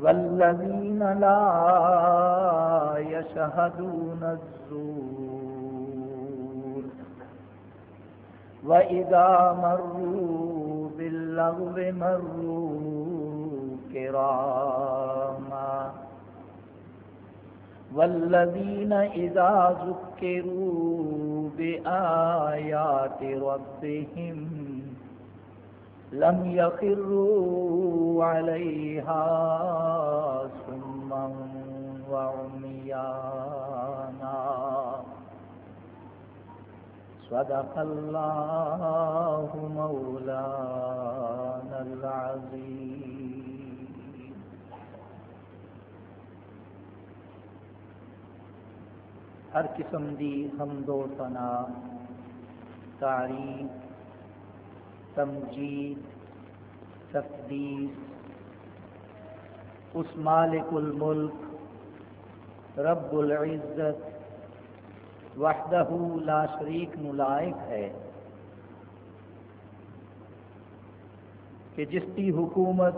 والذين لا يشهدون الزور وإذا مروا باللغو مروا كراما والذين إذا ذكروا بآيات ربهم لم يخروا عليها سما وعميانا. صدق الله مولانا العظيم. ہر قسم دی حمد و ثنا، تعریف تمجید، تقدیس، اس مالک الملک، رب العزت، وحدہ لا شریک ملائق ہے، کہ جس کی حکومت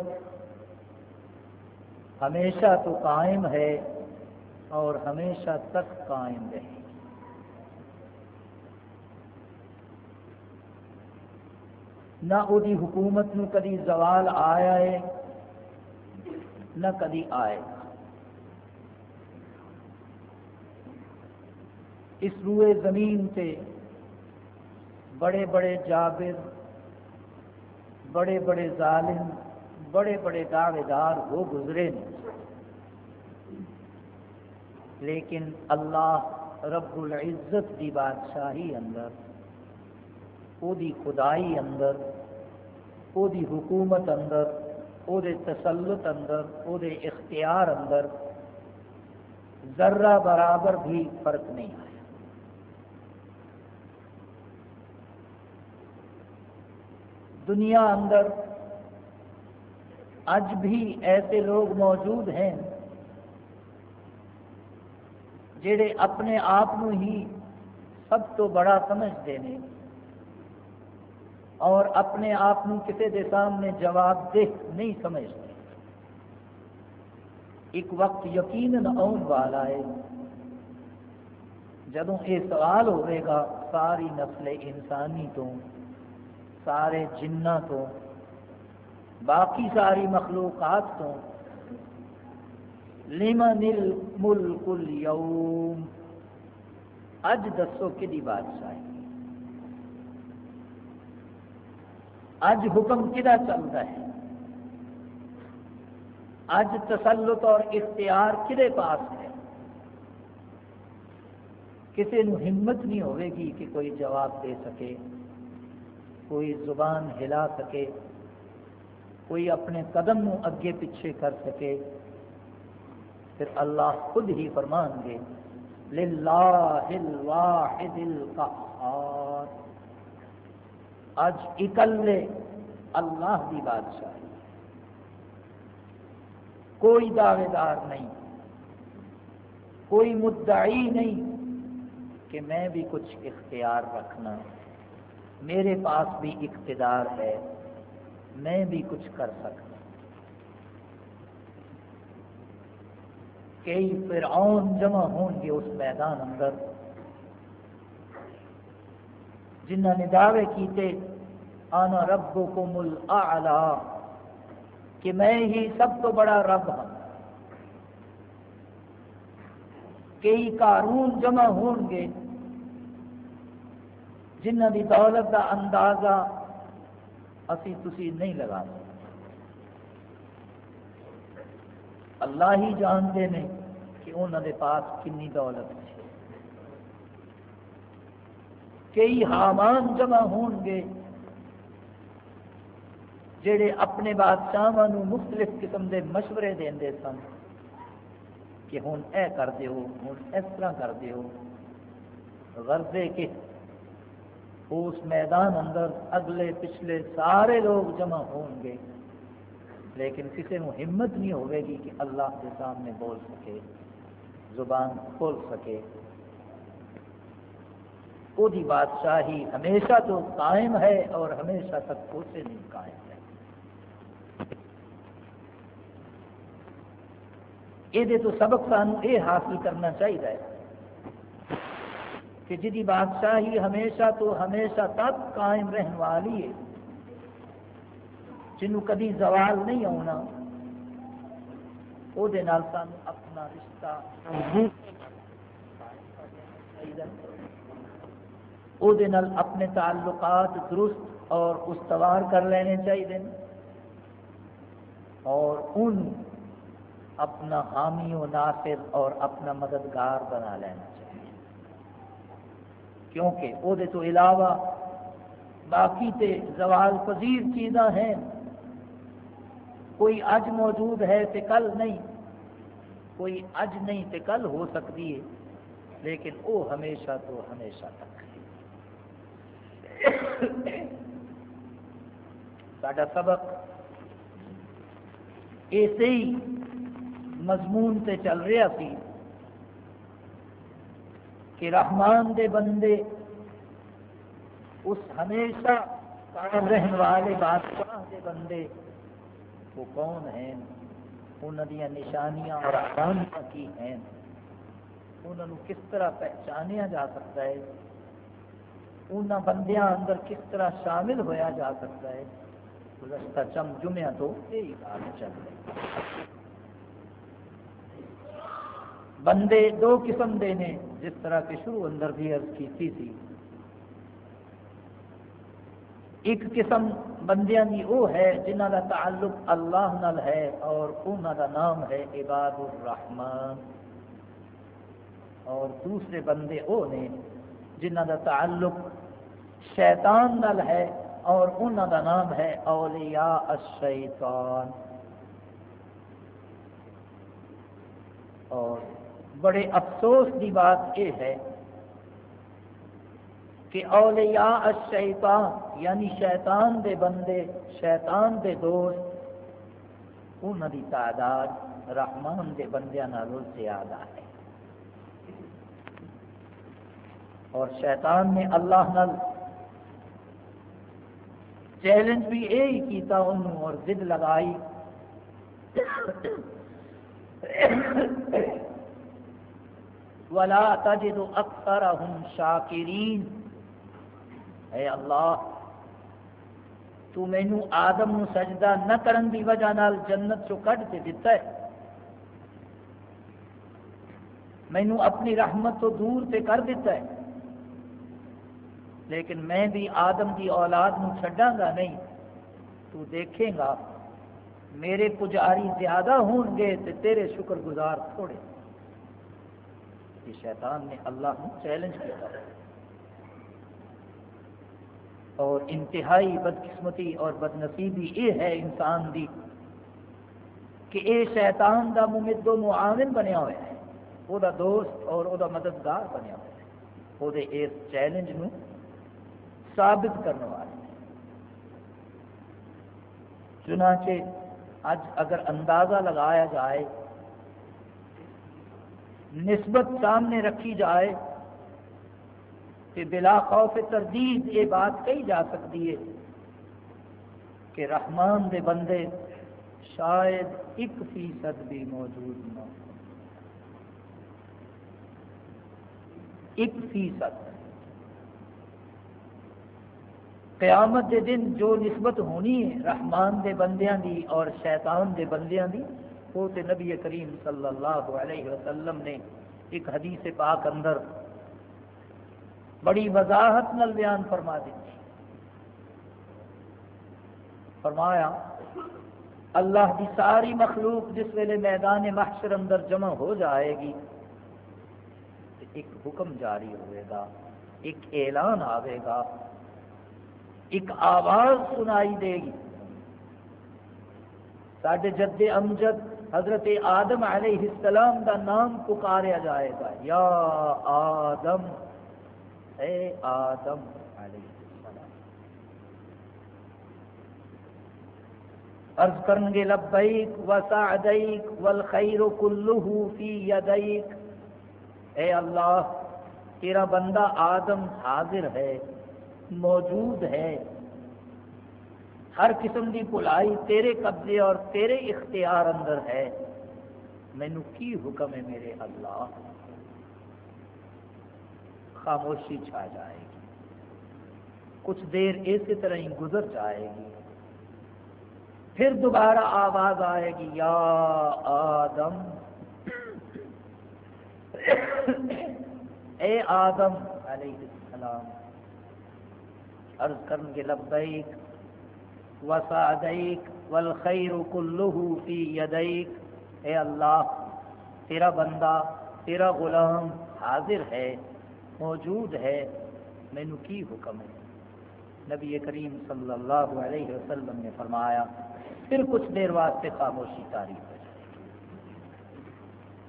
ہمیشہ تو قائم ہے اور ہمیشہ تک قائم رہے۔ نہ وہی حکومت نو کدی زوال آیا ہے، نہ کدی آئے۔ گا اس روئے زمین سے بڑے بڑے جابر، بڑے بڑے ظالم، بڑے بڑے دعوے دار وہ گزرے۔ نے لیکن اللہ رب العزت کی بادشاہی اندر وہ خدائی اندر وہ دی حکومت اندر وہ دے تسلط اندر وہ دے اختیار اندر ذرہ برابر بھی فرق نہیں آیا دنیا اندر اج بھی ایسے لوگ موجود ہیں جڑے اپنے آپ ہی سب تو بڑا سمجھتے ہیں اور اپنے آپ کسی کے سامنے جواب دہ نہیں سمجھتے۔ ایک وقت یقین آن والا ہے۔ جدوں یہ سوال ہوئے گا ساری نسل انسانی تو، سارے جنہ تو، باقی ساری مخلوقات تو۔ لمن الملک اليوم اج دسو کہ بادشاہی اج حکم کدا چلتا ہے؟ اج تسلط اور اختیار کدے پاس ہے؟ کسی نو ہمت نہیں ہوئے گی کہ کوئی جواب دے سکے، کوئی زبان ہلا سکے، کوئی اپنے قدم نو اگے پیچھے کر سکے۔ پھر اللہ خود ہی فرمان گے، للہ الواحد القہار۔ اج اکلے اللہ کی بادشاہی کوئی دعوے دار نہیں۔ کوئی مدعی نہیں کہ میں بھی کچھ اختیار رکھنا۔ میرے پاس بھی اقتدار ہے۔ میں بھی کچھ کر سکتا۔ کئی فرعون جمع ہون گے اس میدان اندر۔ جنہ نے دعوے کیتے، آنا رب کو مل کہ میں ہی سب تو بڑا رب ہوں۔ کئی قانون جمع ہون گے، جنہ دی دولت کا اندازہ اسی تسی نہیں لگا سکتے اللہ ہی جانتے ہیں کہ انہوں نے پاس کنی دولت ہے۔ کئی حامان جمع ہون گے جڑے اپنے بادشاہ مختلف قسم کے مشورے دے سن کہ ہوں اے کر دیو ہوں اس طرح کر دیو۔ غرضے کہ اس میدان اندر اگلے پچھلے سارے لوگ جمع ہون گے، لیکن کسی کو ہمت نہیں ہوئے گی کہ اللہ کے سامنے بول سکے، زبان کھول سکے۔ وہ بادشاہی ہمیشہ تو قائم ہے اور ہمیشہ تک اسے نہیں قائم ہے۔ یہ تو سبق سانو یہ حاصل کرنا چاہیے۔ کہ جی بادشاہی ہمیشہ تو ہمیشہ تک قائم رہن والی ہے۔ جنوں کدی زوال نہیں آنا وہ سان اپنا رشتہ وہ اپنے تعلقات درست اور استوار کر لینے چاہیے اور ان اپنا حامی و ناصر اور اپنا مددگار بنا لینا چاہیے کیونکہ وہ تو علاوہ باقی تے زوال پذیر چیزاں ہیں۔ کوئی اج موجود ہے تو کل نہیں۔ کوئی اج نہیں تو کل ہو سکتی ہے۔ لیکن وہ ہمیشہ تو ہمیشہ تک۔ ہے سڈا سبق ایسے ہی مضمون سے چل رہا سی کہ رحمان دے بندے اس ہمیشہ قائم رہن والے بادشاہ دے بندے وہ کون ہیں؟ انہوں دیا نشانیاں اور آسانیاں کی ہیں؟ انہوں کس طرح پہچانیا جا سکتا ہے؟ ان بندیاں اندر کس طرح شامل ہویا جا سکتا ہے؟ گزشتہ چم جمعہ تو یہی بات چل رہی بندے دو قسم دے نے، جس طرح کے شروع اندر بھی عرض کی تھی ایک قسم بندیاں کی وہ ہے جنہ کا تعلق اللہ نال ہے اور انہوں کا نام ہے عباد الرحمان اور دوسرے بندے وہ نے جنہ کا تعلق شیطان نال ہے اور انہوں کا نام ہے اولیاء الشیطان۔ اور بڑے افسوس کی بات یہ ہے کہ اولیاء الشیطان یعنی شیطان دے بندے، شیطان دے دوست انہوں کی تعداد رحمان دے بندیاں نالوں زیادہ ہے۔ اور شیطان نے اللہ نل چیلنج بھی یہی کیتا انہوں اور ضد لگائی۔ ولا تجد اکثرهم شاکرین اے اللہ، تو مینو آدم نو سجدہ نہ کرن دی وجہ نال جنت چو کٹ کے دیتا ہے۔ مینو اپنی رحمت تو دور سے کر دیتا ہے۔ لیکن میں بھی آدم کی اولاد نو چھڈاں گا نہیں۔ تو دیکھیں گا، میرے پجاری زیادہ ہون گے تو تیرے شکر گزار تھوڑے۔ یہ شیطان نے اللہ کو چیلنج کیا اور انتہائی بدقسمتی اور بد نصیبی یہ ہے انسان دی کہ اے شیطان دا ممد و معاون بنیا ہوا ہے وہ دا دوست اور وہ دا مددگار بنیا ہوا ہے وہ دے اس چیلنج نو ثابت کرنے والے چنانچہ اج اگر اندازہ لگایا جائے، نسبت سامنے رکھی جائے کہ بلا خوف تردید یہ بات کہی جا سکتی ہے کہ رحمان دے بندے شاید ایک فیصد بھی موجود نہ ایک فیصد۔ قیامت دے دن جو نسبت ہونی ہے، رحمان دے بندیاں دی اور شیطان دے بندیاں دی، وہ تے نبی کریم صلی اللہ علیہ وسلم نے ایک حدیث پاک اندر بڑی وضاحت نل بیان فرما دی۔ فرمایا، اللہ کی ساری مخلوق جس ویلے میدان محشر اندر جمع ہو جائے گی ایک حکم جاری ہوئے گا، ایک اعلان آئے گا۔ ایک آواز سنائی دے گی۔ سڈے جد امجد حضرت آدم علیہ السلام دا نام پکاریا جائے گا۔ یا آدم، اے آدم علیہ السلام۔ عرض کرن گے، لبیک و سعدیک والخیر کلہ فی یدیک۔ اے اللہ، تیرا بندہ آدم حاضر ہے۔ موجود ہے۔ ہر قسم کی بلائی تیرے قبضے اور تیرے اختیار اندر ہے۔ مینو کی حکم ہے میرے اللہ؟ خاموشی چھا جائے گی۔ کچھ دیر اسی طرح ہی گزر جائے گی۔ پھر دوبارہ آواز آئے گی، یا آدم۔ اے آدم علیہ السلام عرض کرن کے لبیک، وسعدیک، والخیر کلہ فی یدیک۔ اے اللہ، تیرا بندہ، تیرا غلام حاضر ہے، موجود ہے، مینو کی حکم ہے؟ نبی کریم صلی اللہ علیہ وسلم نے فرمایا، پھر کچھ دیر واسطے خاموشی تاریخ ہو جائے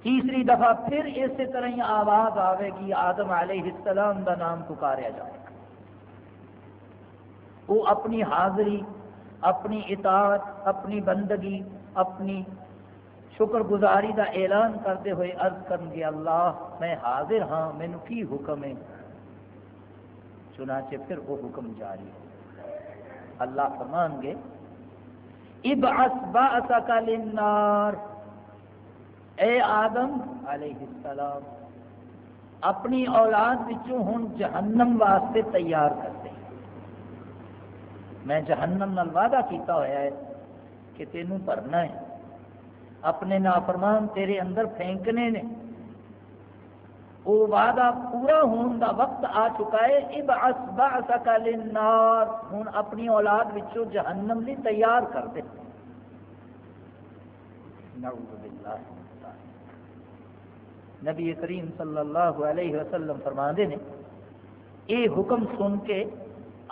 تیسری دفعہ پھر اسی طرح ہی آواز آئے گی، آدم علیہ السلام کا نام پکاریا جائے گا۔ وہ اپنی حاضری، اپنی اطاعت، اپنی بندگی، اپنی شکر گزاری کا اعلان کرتے ہوئے عرض کر گے اللہ میں حاضر ہاں مینو کی حکم ہے؟ چنانچہ پھر وہ حکم جاری ہو اللہ فرمان گے، ابعث باسک للنار۔ اے آدم علیہ السلام، اپنی اولاد وچوں ہن جہنم واسطے تیار کر۔ میں جہنم نال وعدہ کیتا ہوا ہے کہ تینوں بھرنا ہے۔ اپنے نافرمان تیرے اندر پھینکنے نے۔ وہ وعدہ پورا ہون دا وقت آ چکا ہے۔ اب اسبعثک للنار۔ ہن اپنی اولاد وچوں جہنم لی تیار کر دے۔ نعوذ باللہ نبی کریم صلی اللہ علیہ وسلم فرما دے نے یہ حکم سن کے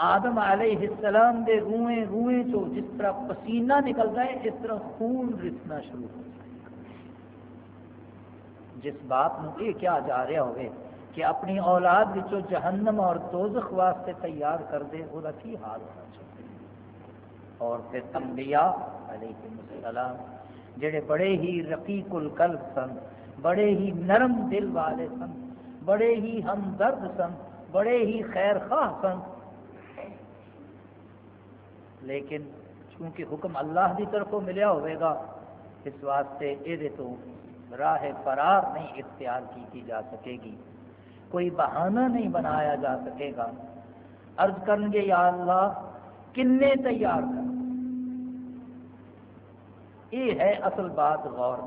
آدم علیہ السلام دے روئیں روئیں چو جس طرح پسینہ نکلتا ہے اس طرح خون رسنا شروع ہو جس بات نو یہ کیا جا رہا ہوئے کہ اپنی اولاد وچو جہنم اور دوزخ واسطے تیار کر دے، وہ کی حال ہونا چاہیے۔ اور پھر انبیاء علیہ السلام، جڑے بڑے ہی رقیق القلب سن، بڑے ہی نرم دل والے سن، بڑے ہی ہمدرد سن، بڑے ہی خیر خواہ سن لیکن چونکہ حکم اللہ کی طرفوں ملیا ہوئے گا، اس واسطے یہ تو راہ فرار نہیں اختیار کی جا سکے گی۔ کوئی بہانہ نہیں بنایا جا سکے گا۔ عرض کریں گے، یا اللہ، کنے تیار کر۔ یہ ہے اصل بات غور۔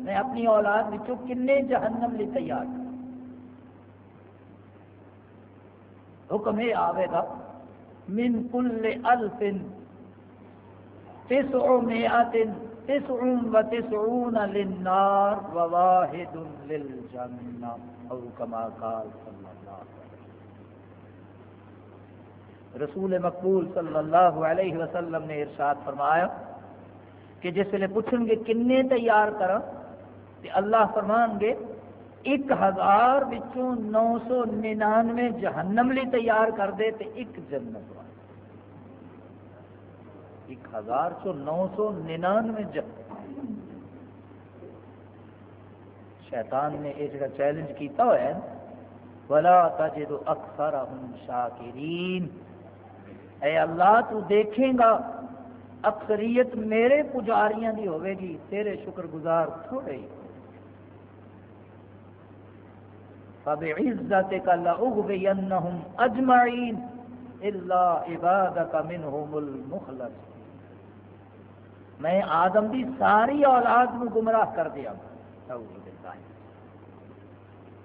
میں اپنی اولاد بچوں کنے جہنم لی تیار کر۔ حکم یہ آئے گا من کل الف تسع مئات تسع و تسعون للنار و واحد للجنہ او کما قال صلی اللہ علیہ رسول مقبول صلی اللہ علیہ وسلم نے ارشاد فرمایا کہ جس ویلے پوچھیں گے، کنے تیار کرا تے اللہ فرمان گے ایک ہزار بچوں نو سو ننانوے جہنم لی تیار کر دے تے ایک جنت والا۔ ایک ہزار چو نو سو ننانوے جنت شیطان نے یہ جگہ چیلنج کیتا ہوا ہے۔ ولا تجد اکثرهم شاکرین اے اللہ، تو دیکھیں گا، اکثریت میرے پجاریاں دی ہوے گی، تیرے شکر گزار تھوڑے ہی۔ فبعزتك لأغوينهم أجمعين إلا عبادك منهم المخلص. میں آدم دی ساری اولاد نو گمراہ کر دیا گا.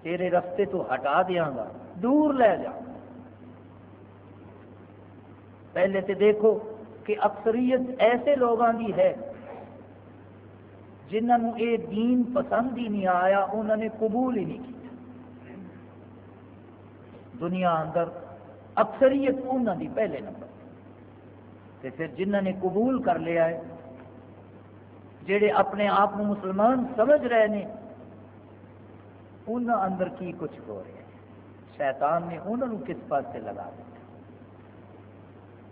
تیرے رستے تو ہٹا دیا گا. دور لے جا. پہلے تو دیکھو کہ اکثریت ایسے لوگوں کی ہے جنہوں یہ دین پسند ہی نہیں آیا انہوں نے قبول ہی نہیں کیا. دنیا اندر اکثریت انہوں دی پہلے نمبر تے پھر جنہوں نے قبول کر لیا ہے، جڑے اپنے آپ مسلمان سمجھ رہے ہیں انہوں اندر کی کچھ ہو رہا ہے؟ شیطان نے انہوں کس پاس سے لگا دیا؟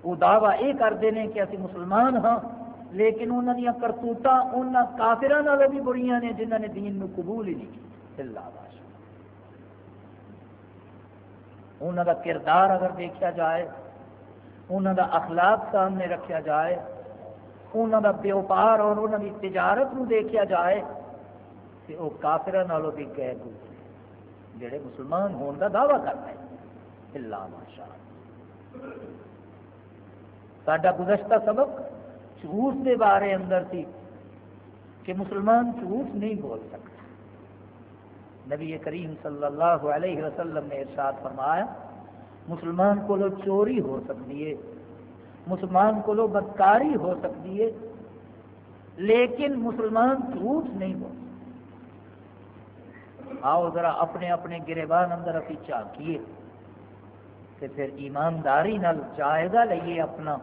وہ دعویٰ یہ کرتے ہیں کہ اسی مسلمان ہاں لیکن انہوں دیا کرتوتا انہوں کافران بھی بڑیاں نے جنہوں نے دین نو قبول ہی نہیں کی اللہ انہوں کا کردار اگر دیکھا جائے انہوں کا اخلاق سامنے رکھا جائے انہوں کا بیوپار اور انہوں کی تجارت نو دیکھا جائے تو وہ کافر نالوں بھی گئے گزرے جڑے مسلمان ہونے کا دعوی کرتے ہیں اللہ ماشاء سڈا گزشتہ سبق جھوٹ کے بارے اندر تھی کہ مسلمان جھوٹ نہیں بول سکتے نبی کریم صلی اللہ علیہ وسلم نے ارشاد فرمایا، مسلمان کو چوری ہو سکتی ہے، مسلمان کو بدکاری ہو سکتی ہے، لیکن مسلمان جھوٹ نہیں بول آؤ ذرا اپنے اپنے گربان اندر ابھی جھانکیے کہ پھر ایمانداری نال جائزہ لئیے اپنا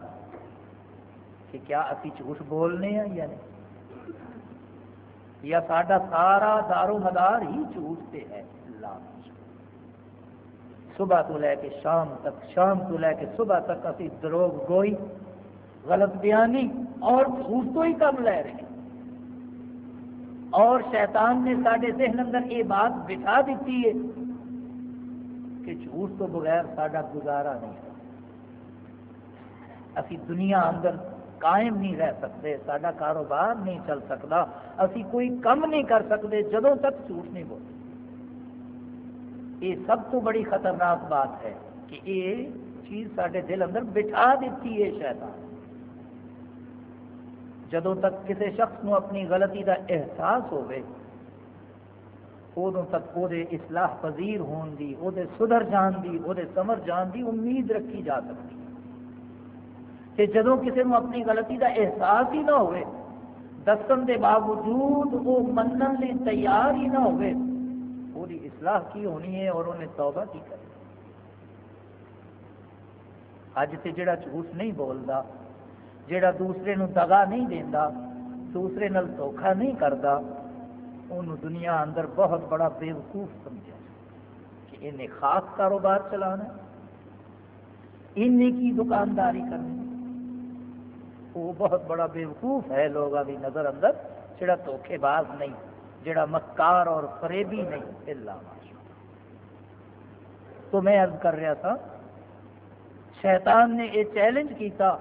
کہ کیا ابھی جھوٹ بولنے ہیں یا نہیں۔ یا ساڈا سارا دارو مدار ہی جھوٹ سے ہے، اللہ صبح تو لے کے شام تک، شام تو لے کے صبح تک ابھی دروگ گوئی، غلط بیانی اور جھوٹ تو ہی کم لے رہے ہیں۔ اور شیطان نے سارے ذہن اندر یہ بات بٹھا دیتی ہے کہ جھوٹ تو بغیر ساڈا گزارا نہیں۔ اسی دنیا اندر قائم نہیں رہ سکتے سڈا کاروبار نہیں چل سکتا اسی کوئی کم نہیں کر سکتے جدوں تک جھوٹ نہیں بولتے یہ سب تو بڑی خطرناک بات ہے کہ یہ چیز سارے دل اندر بٹھا دیتی ہے شیطان۔ جدو تک کسی شخص نو اپنی غلطی کا احساس ہوئے ادو تک وہ اصلاح پذیر ہون دی وہ سدھر جان دی وہ سمر جان دی، امید رکھی جا سکتی۔ کہ جدو کسی نو اپنی غلطی کا احساس ہی نہ ہوئے دسن دے باوجود وہ منن لی تیار ہی نہ ہوئے وہی اصلاح کی ہونی ہے اور انہیں توبہ کی کرنی اج سے جڑا جھوٹ نہیں بولتا جڑا دوسرے نو دگا نہیں دینا دوسرے نال دھوکھا نہیں کرتا ان دنیا اندر بہت بڑا بے وقوف سمجھا کہ انہیں خاص کاروبار چلانا انہیں کی دکانداری کرنی وہ بہت بڑا بے وقوف ہے لوگوں کی نظر اندر، جڑا دھوکھے باز نہیں، جڑا مکار اور فریبی نہیں اللہ۔ ماشاء تو میں عرض کر رہا تھا، شیطان نے یہ چیلنج کیتا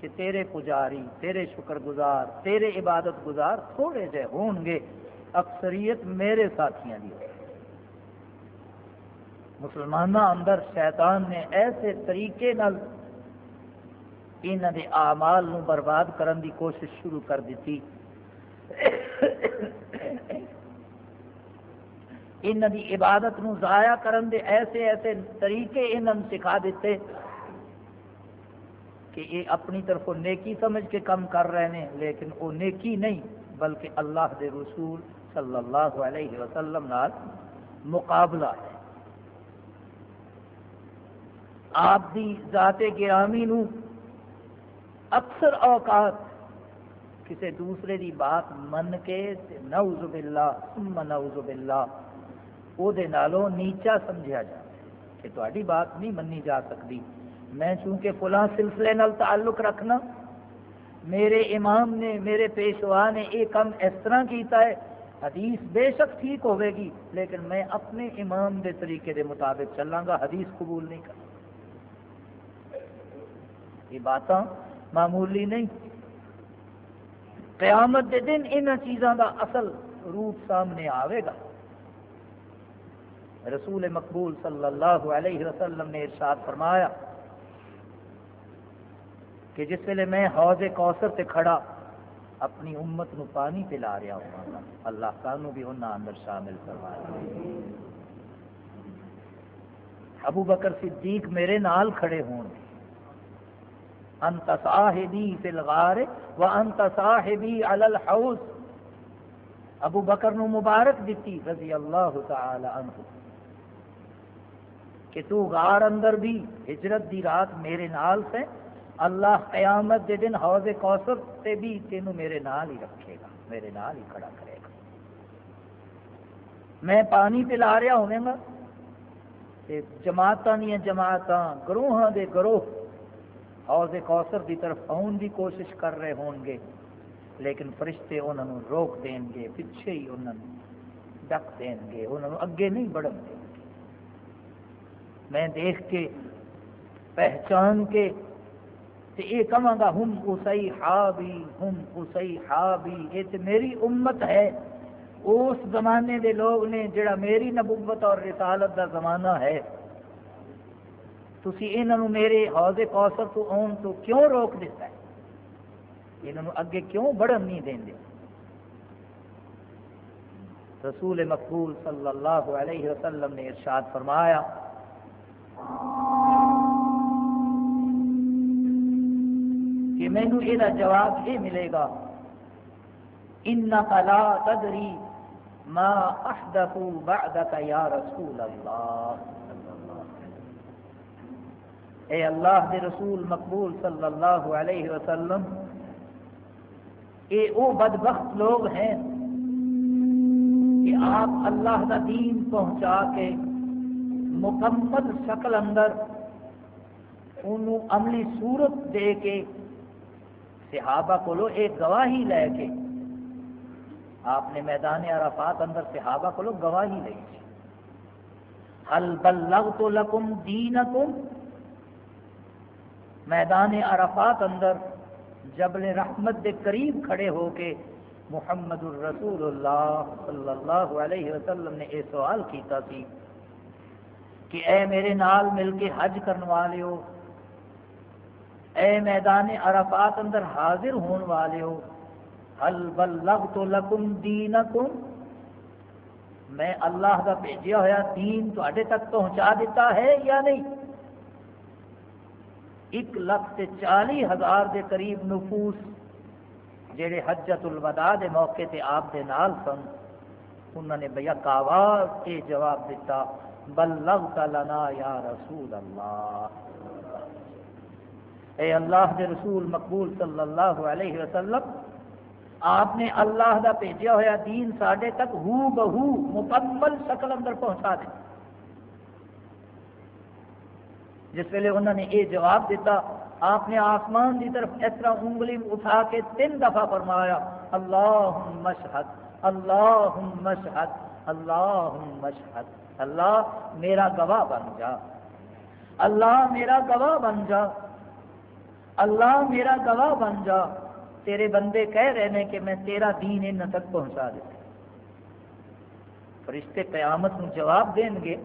کہ تیرے پجاری، تیرے شکر گزار تیرے عبادت گزار تھوڑے جہ ہون گے، اکثریت میرے ساتھیاں دی۔ مسلمانہ اندر شیطان نے ایسے طریقے نل انہوں نے آمال نو برباد کرن دی کوشش شروع کر دیتی ان دی عبادت نو ضائع کرن دے ایسے ایسے طریقے انہوں سکھا دیتے کہ یہ اپنی طرف نیکی سمجھ کے کم کر رہے ہیں، لیکن وہ نیکی نہیں، بلکہ اللہ دے رسول صلی اللہ علیہ وسلم نال مقابلہ ہے۔ آپ دی ذات گرامی نو اکثر اوقات کسی دوسرے دی بات من کے نعوذ باللہ، ثم نعوذ باللہ۔ او دے نالوں نیچا سمجھا جائے کہ تاری بات نہیں منی جا سکتی میں چونکہ فلاں سلسلے نال تعلق رکھنا، میرے امام نے، میرے پیشوا نے یہ کم اس طرح کیتا ہے، حدیث بے شک ٹھیک ہوے گی، لیکن میں اپنے امام دے طریقے دے مطابق چلاں گا، حدیث قبول نہیں کروں۔ یہ باتاں معمولی نہیں۔ قیامت دے دن ان چیزوں کا اصل روپ سامنے آئے گا۔ رسول مقبول صلی اللہ علیہ وسلم نے ارشاد فرمایا کہ جس ویلے میں حوض کوثر سے کھڑا اپنی امت نو پانی پلا رہا ہوں، اللہ سانو بھی انہوں اندر شامل کروایا ابو بکر صدیق میرے نال کھڑے ہون انت صاحبی فی الغار و انت صاحبی علی الحوض. ابو بکر نو مبارک دیتی رضی اللہ تعالی عنہ کہ تو غار اندر بھی ہجرت دی رات میرے نال سے، اللہ قیامت دے دن حوض کوثر سے بھی تینوں میرے نال ہی رکھے گا، میرے نال ہی کھڑا کرے گا۔ میں پانی پلا رہا ہوں گا جماعت دیا جماعت گروہ دے گروہ حوض کوثر دی طرف آن کی کوشش کر رہے ہون گے، لیکن فرشتے انہوں نے روک دیں گے، پیچھے ہی انہوں نے ڈک دیں گے انہوں نے اگے نہیں بڑھن دیں گے۔ میں دیکھ کے، پہچان کے، تے یہ کہاں گا، ہم اسی حابی، ہم اسی حابی، یہ تے میری امت ہے۔ اس زمانے دے لوگ نے جڑا میری نبوت اور رسالت دا زمانہ ہے تسی انہوں میرے حوض کوثر تو آن تو کیوں روک دیتا ہے؟ انہوں اگے کیوں بڑھن نہیں دیں دے رسول مقبول صلی اللہ علیہ وسلم نے ارشاد فرمایا، کہ مینو یہ جواب یہ ملے گا ان لا تدری ما احدث بعدك یا رسول اللہ۔ اے اللہ دے رسول مقبول صلی اللہ علیہ وسلم، اے او بدبخت لوگ ہیں کہ آپ اللہ کا دین پہنچا کے مکمل شکل اندر انہوں عملی صورت دے کے صحابہ کو ایک گواہی لے کے آپ نے میدان عرفات اندر صحابہ کو گواہی لئی حل بلغت لکم دینکم میدان عرفات اندر جبل رحمت دے قریب کھڑے ہو کے محمد الرسول اللہ صلی اللہ علیہ وسلم نے یہ سوال کیتا سی کہ اے میرے نال مل کے حج کرنے والے ہو، اے میدان عرفات اندر حاضر ہون والے ہو حل بلغت لکم دینکم؟ میں اللہ کا بھیجا ہوا دین تے تک پہنچا دیتا ہے یا نہیں؟ ایک لاکھ سے چالی ہزار دے قریب نفوس جڑے حجت الوداع دے موقع تے آپ دے نال سن انہوں نے بھیا کاواز کے جواب دیتا بلغت لنا یا رسول اللہ۔ اے اللہ دے رسول مقبول صلی اللہ علیہ وسلم، آپ نے اللہ دا بھیجا ہوا دین ساڈے تک ہو بہو مکمل شکل اندر پہنچا دیا جس ویلے انہوں نے یہ جواب دیتا، آپ نے آسمان کی طرف اس طرح انگلی اٹھا کے تین دفعہ فرمایا اللہ مشہد اللہ مشہد اللہ مشہد، اللہ میرا گواہ بن جا، اللہ میرا گواہ بن جا، اللہ میرا گواہ بن جا، تیرے بندے کہہ رہے ہیں کہ میں تیرا دین ان تک پہنچا دیتا فرشتے قیامت جواب دیں گے۔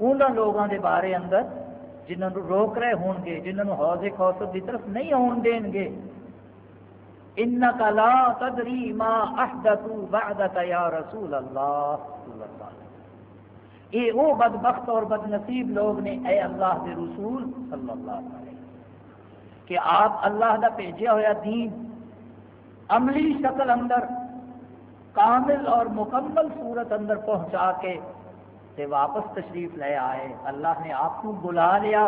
انہوں لوگوں کے بارے اندر جنہوں نے روک رہے ہون گے جنہوں نے حوض کوثر کی طرف نہیں آن دیں گے۔ انکا لا تدری ما احدثو بعدک یا رسول اللہ صلی اللہ علیہ وسلم۔ یہ وہ بدبخت اور بدنصیب لوگ نے اے اللہ کے رسول صلی اللہ علیہ وسلم۔ کہ آپ اللہ دا بھیجا ہوا دین عملی شکل اندر کامل اور مکمل صورت اندر پہنچا کے تے واپس تشریف لے آئے۔ اللہ نے آپ کو بلا لیا،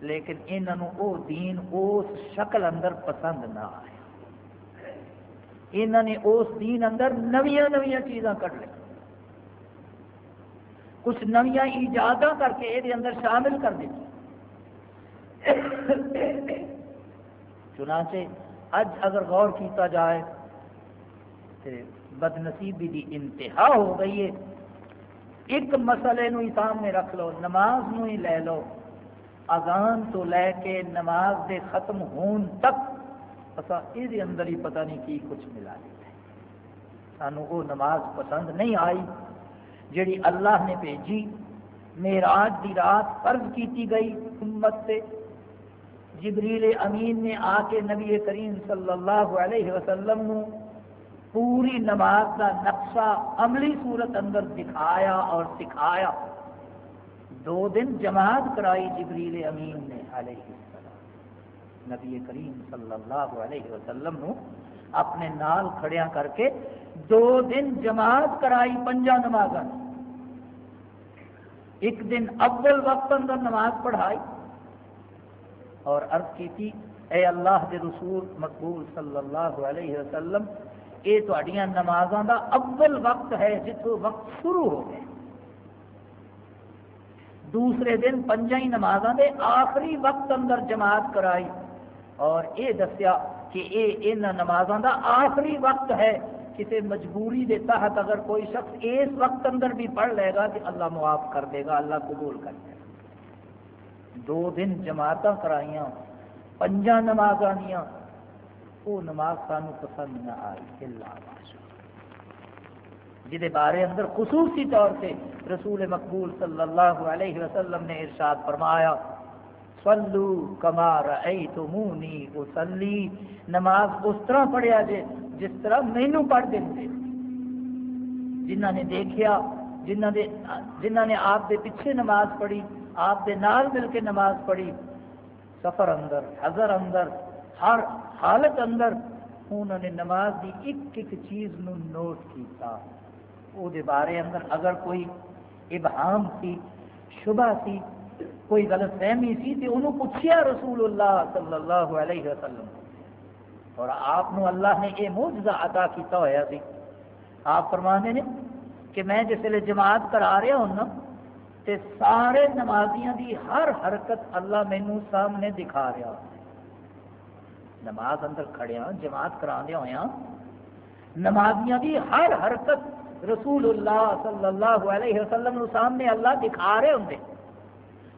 لیکن انہوں او دین اس شکل اندر پسند نہ آیا۔ انہوں نے اس دین اندر نویاں نویاں چیزاں کر لی کچھ نویاں ایجاد کر کے یہ اندر شامل کر دی چنانچہ اج اگر غور کیتا جائے تو بدنصیبی دی انتہا ہو گئی ہے۔ ایک مسئلے نو ہی سامنے رکھ لو، نماز نو ہی لے لو۔ اذان تو لے کے نماز دے ختم ہون تک اصا یہ اندر ہی پتہ نہیں کی کچھ ملا دیتا ہے سانو وہ نماز پسند نہیں آئی جڑی اللہ نے بھیجی۔ میراج دی رات فرض کیتی گئی امت سے جبریل امین نے آ کے نبی کریم صلی اللہ علیہ وسلم نو پوری نماز کا نقشہ عملی صورت اندر دکھایا اور سکھایا۔ دو دن جماعت کرائی جبریل امین نے علیہ السلام۔ نبی کریم صلی اللہ علیہ وسلم نو اپنے نال کھڑیاں کر کے دو دن جماعت کرائی پنجا نماز ایک دن اول وقت اندر نماز پڑھائی اور عرض کی تھی، اے اللہ کے رسول مقبول صلی اللہ علیہ وسلم یہ تھوڑیاں نمازوں کا اول وقت ہے جتوں وقت شروع ہو گئے دوسرے دن پنجا ہی نمازوں کے آخری وقت اندر جماعت کرائی اور یہ دسیا کہ یہ ان نمازوں کا آخری وقت ہے کسی مجبوری کے تحت اگر کوئی شخص اس وقت اندر بھی پڑھ لے گا کہ اللہ معاف کر دے گا اللہ قبول کر دے گا دو دن جماعت کرائیاں پنجا نماز دیا وہ نماز سانو پسند نہ آئی اللہ۔ جہد بارے اندر خصوصی طور سے رسول مقبول صلی اللہ علیہ وسلم نے ارشاد فرمایا سلو کمار رأیتمونی اسلی نماز اس طرح پڑھیا جے جس طرح مینو پڑھ دیں جنہ نے دیکھیا جنہ نے جنہ نے آپ دے پیچھے نماز پڑھی، آپ دے نال مل کے نماز پڑھی، سفر اندر، حضر اندر ہر حالت اندر انہوں نے نماز دی ایک ایک چیز نو نوٹ کیتا۔ او دے بارے اندر اگر کوئی ابہام سی، شبہ سی، کوئی غلط فہمی سی تو انہوں پوچھیا رسول اللہ صلی اللہ علیہ وسلم۔ اور آپ نو اللہ نے یہ موجزہ عطا کیتا ہوا سی۔ آپ فرمانے نے کہ میں جس ویلے جماعت کرا رہا ہوں نا، تے سارے نمازیاں دی ہر حرکت اللہ مینو سامنے دکھا رہا۔ نماز اندر کھڑیا ہاں، جماعت کرا دیا ہوا ہاں۔ نمازیاں دی ہر حرکت رسول اللہ صلی اللہ علیہ وسلم نو سامنے اللہ دکھا رہے ہوں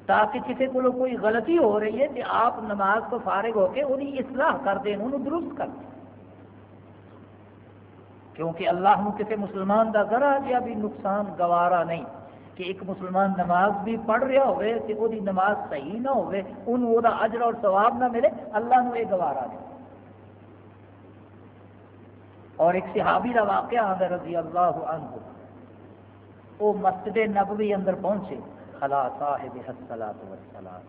تاکہ کسی کو کوئی غلطی ہو رہی ہے کہ آپ نماز کو فارغ ہو کے انہیں اصلاح کر دیں انہوں درست کر دیں کیونکہ اللہ کسی مسلمان دا ذرا جہا بھی نقصان گوارا نہیں۔ کہ ایک مسلمان نماز بھی پڑھ رہا ہوئے، کہ وہ نماز صحیح نہ ہوئے انہوں وہ اجر اور ثواب نہ ملے، اللہ نو یہ گوارا نہیں اور ایک صحابی کا واقعہ آدھا رضی اللہ عنہ۔ وہ مسجد نبوی اندر پہنچے۔ خلا صاحب حسلات وسلام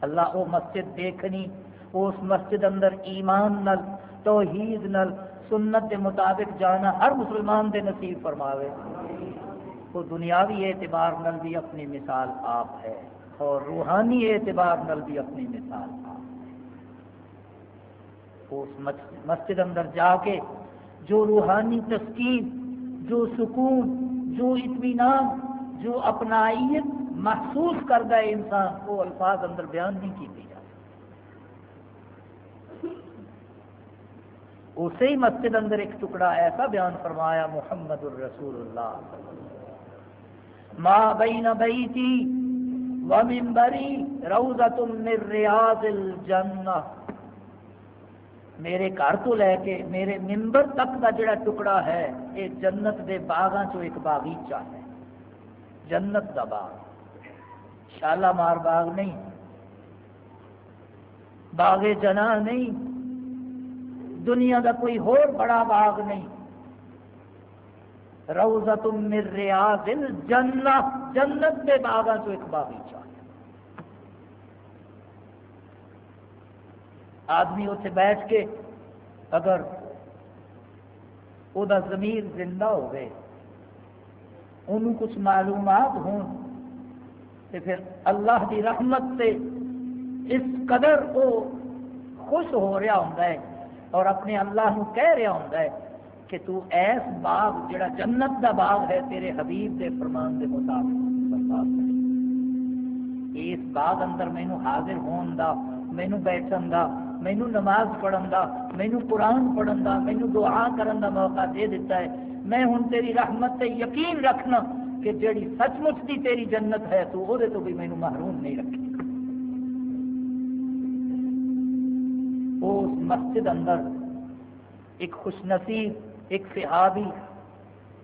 اللہ وہ مسجد دیکھنی اس مسجد اندر ایمان نل، توحید نل، سنت کے مطابق جانا ہر مسلمان دے نصیب فرماوے۔ وہ دنیاوی اعتبار نل بھی اپنی مثال آپ ہے اور روحانی اعتبار نل بھی اپنی مثال آپ ہے۔ اس مسجد اندر جا کے جو روحانی تسکین، جو سکون، جو اطمینان، جو اپنائیت محسوس کرتا ہے انسان وہ الفاظ اندر بیان نہیں کی جا اسی مسجد اندر ایک ٹکڑا ایسا بیان فرمایا، محمد الرسول اللہ صلی اللہ علیہ وسلم ما بین بیتی و منبری روزت من ریاض الجنہ میرے گھر تو لے کے میرے ممبر تک کا جڑا ٹکڑا ہے یہ جنت دے باغاں چو ایک باغیچہ ہے۔ جنت دا باغ۔ شالامار باغ نہیں۔ باغ جنا نہیں۔ دنیا دا کوئی ہور بڑا باغ نہیں۔ روزت من ریاض الجنہ، جنت کے باغاں چو ایک باغیچہ آدمی اتنے بیٹھ کے اگر وہ ضمیر زندہ ہوئے انہوں کچھ معلومات ہوں، تو پھر اللہ دی رحمت سے اس قدر وہ خوش ہو رہا ہوں اور اپنے اللہ نو کہہ رہا ہوں کہ تو ایس باغ جڑا جنت دا باغ ہے، تیرے حبیب دے فرمان دے مطابق اس باغ اندر مینو حاضر ہون دا، مینو بیٹھن دا، مینو نماز پڑھن دا، مینو قرآن پڑھن دا، مینو دعا کرن دا موقع دے دیتا ہے۔ میں ہن تیری رحمت تے یقین رکھنا کہ جڑی سچ مچ دی تیری جنت ہے، تو وہ تو بھی مینو محروم نہیں رکھے۔ اس مسجد اندر ایک خوش نصیب ایک صحابی